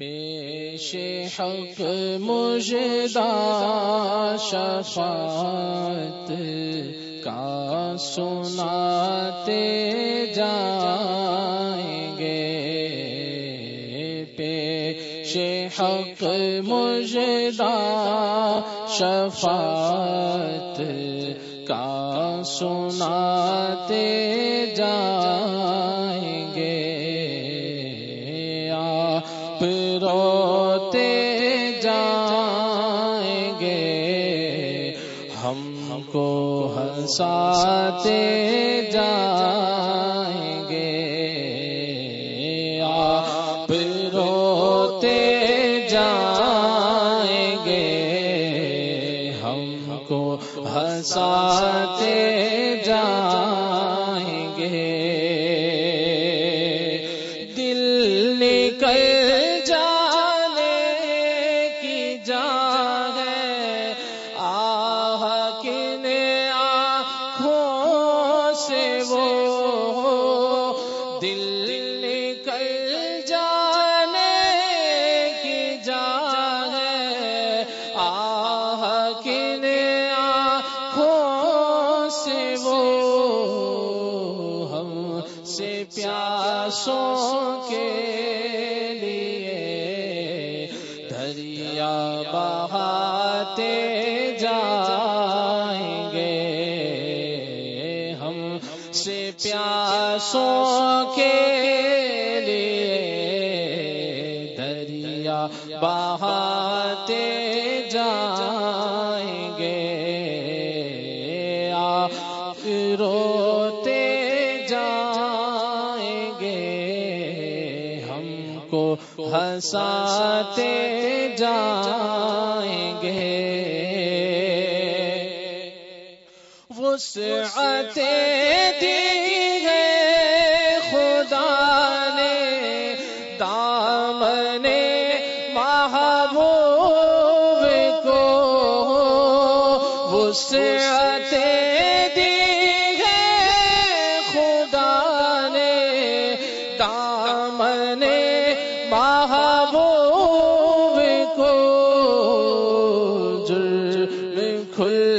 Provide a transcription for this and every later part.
پیش حق مجدہ شفاعت کا سناتے جائیں گے۔ پیش حق مجدہ شفاعت کا سناتے جائیں آپ روتے جائیں گے ہم کو ہنساتے جائیں وہ دل نکل جانے کی جا ہے۔ آہ، کن آنکھوں سے وہ ہم سے پیاسوں کے لیے دریا بہاتے سے پیاسوں کے لیے دریا بہاتے جائیں گے، آپ روتے جائیں گے، ہم کو ہنساتے جائیں گے۔ وسعت دی ہے خدا نے، دامن محبوب کو وسعت دی ہے خدا نے، دامن محبوب کو جرم کھلتے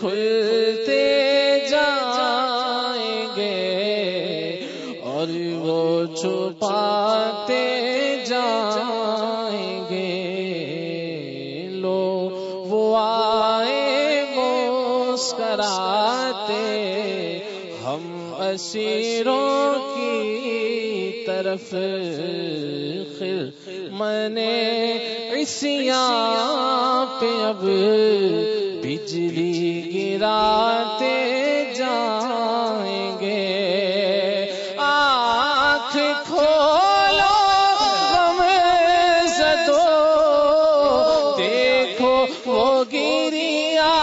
کھلتے جائیں گے اور وہ چھپاتے جائیں گے۔ لو وہ آئے مسکراتے ہم اسیروں کی طرف منے اسیا پہ اب بجلی گراتے جائیں گے۔ آنکھ کھولو ہم سدو دیکھو وہ گریا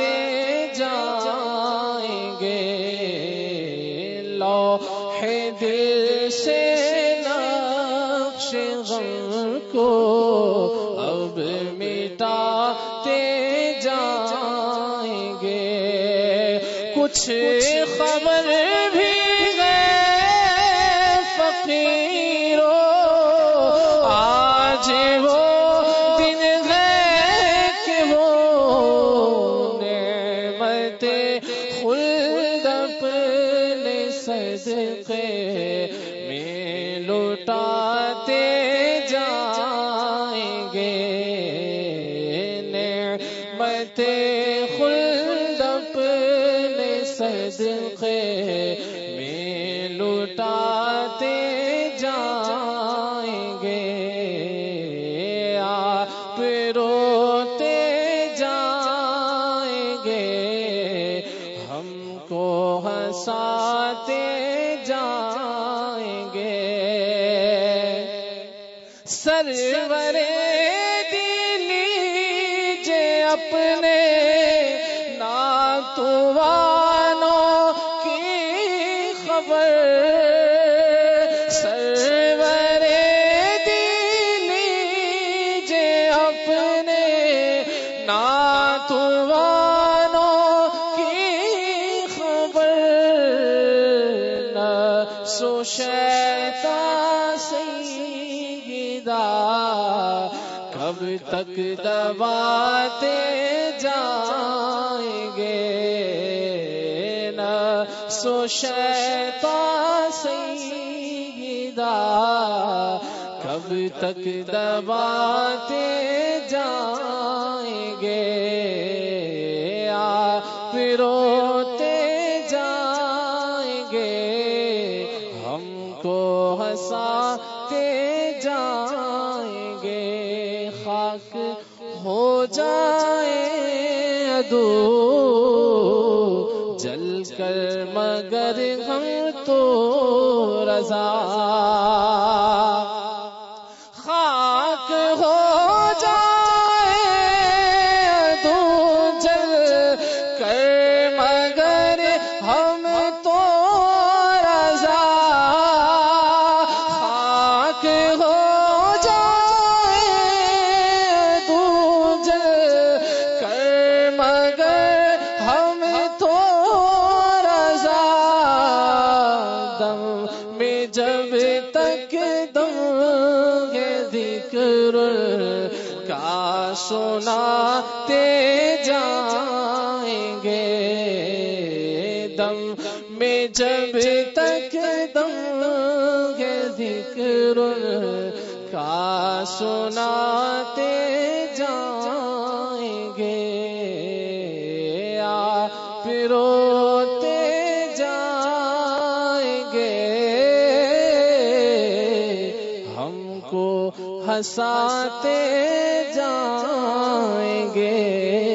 مٹاتے جائیں گے۔ لو ہے دل سے نقش غم کو اب مٹاتے جائیں گے۔ کچھ خبر صدقے میں لوٹاتے جائیں گے۔ نعمت خلد اپنے صدقے میں لوٹاتے جائیں گے۔ آپ روتے جائیں گے۔ ہم ہنساتے جائیں اپنے ناتوانوں کی خبر سرور دلی جے اپنے ناتوانوں کی خبر نہ سو شیطان سیدہ کب تک دباتے جائیں گے نہ سو شیطان سیدہ کب تک دباتے جائیں گے؟ آپ روتے جائیں گے۔ ہم کو ہنساتے جائیں گے جائے دو جل کر مگر ہم تو رضا۔ جب تک دم ہے ذکر کا سناتے جائیں گے دم میں جب تک دم ہے ذکر کا سناتے جائیں گے آپ روتے ہنساتے جائیں گے۔